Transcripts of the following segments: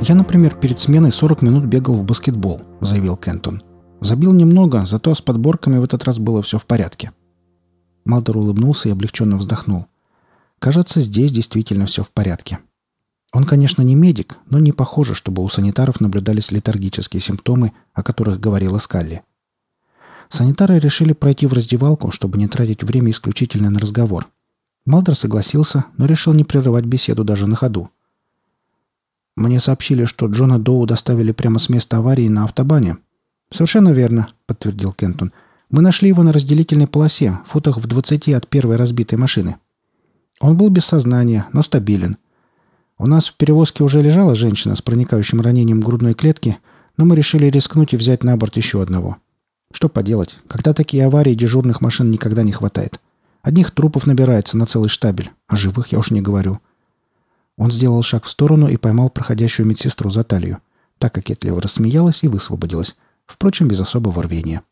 «Я, например, перед сменой 40 минут бегал в баскетбол», — заявил Кентон. «Забил немного, зато с подборками в этот раз было все в порядке». Малдер улыбнулся и облегченно вздохнул. «Кажется, здесь действительно все в порядке». Он, конечно, не медик, но не похоже, чтобы у санитаров наблюдались летаргические симптомы, о которых говорила Скалли. Санитары решили пройти в раздевалку, чтобы не тратить время исключительно на разговор. Малдер согласился, но решил не прерывать беседу даже на ходу. «Мне сообщили, что Джона Доу доставили прямо с места аварии на автобане». «Совершенно верно», — подтвердил Кентон. «Мы нашли его на разделительной полосе, футах в двадцати от первой разбитой машины. Он был без сознания, но стабилен. У нас в перевозке уже лежала женщина с проникающим ранением грудной клетки, но мы решили рискнуть и взять на борт еще одного. Что поделать, когда такие аварии дежурных машин никогда не хватает. Одних трупов набирается на целый штабель, а живых я уж не говорю. Он сделал шаг в сторону и поймал проходящую медсестру за талию. Так кокетливо рассмеялась и высвободилась. Впрочем, без особого рвения.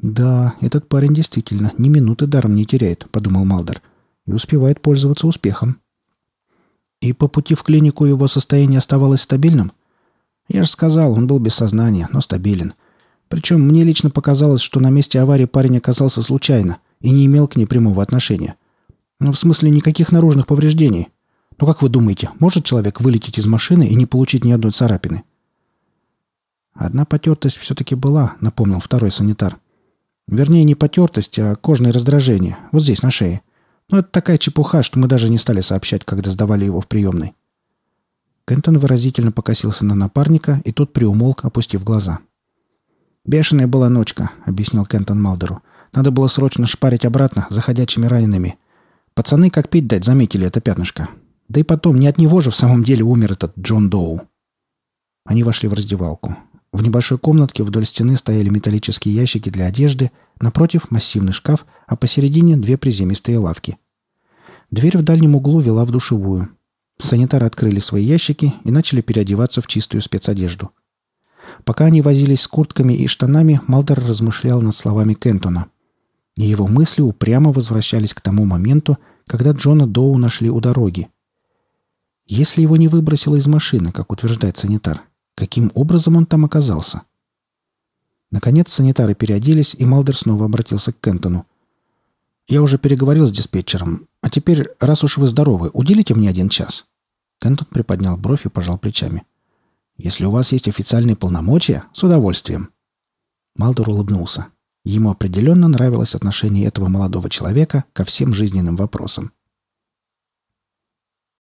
«Да, этот парень действительно ни минуты даром не теряет», — подумал Малдер. «И успевает пользоваться успехом». И по пути в клинику его состояние оставалось стабильным? Я же сказал, он был без сознания, но стабилен. Причем мне лично показалось, что на месте аварии парень оказался случайно и не имел к ней прямого отношения. Ну, в смысле, никаких наружных повреждений. Ну, как вы думаете, может человек вылететь из машины и не получить ни одной царапины? Одна потертость все-таки была, напомнил второй санитар. Вернее, не потертость, а кожное раздражение. Вот здесь, на шее. Но это такая чепуха, что мы даже не стали сообщать, когда сдавали его в приемной. Кентон выразительно покосился на напарника, и тот приумолк, опустив глаза. «Бешеная была ночка», — объяснил Кентон Малдеру. «Надо было срочно шпарить обратно за ходячими ранеными. Пацаны как пить дать заметили это пятнышко. Да и потом, не от него же в самом деле умер этот Джон Доу». Они вошли в раздевалку. В небольшой комнатке вдоль стены стояли металлические ящики для одежды, напротив массивный шкаф, а посередине две приземистые лавки. Дверь в дальнем углу вела в душевую. Санитары открыли свои ящики и начали переодеваться в чистую спецодежду. Пока они возились с куртками и штанами, Малдер размышлял над словами Кентона. И его мысли упрямо возвращались к тому моменту, когда Джона Доу нашли у дороги. Если его не выбросило из машины, как утверждает санитар, Каким образом он там оказался? Наконец санитары переоделись, и Малдер снова обратился к Кентону. «Я уже переговорил с диспетчером. А теперь, раз уж вы здоровы, уделите мне один час». Кентон приподнял бровь и пожал плечами. «Если у вас есть официальные полномочия, с удовольствием». Малдер улыбнулся. Ему определенно нравилось отношение этого молодого человека ко всем жизненным вопросам.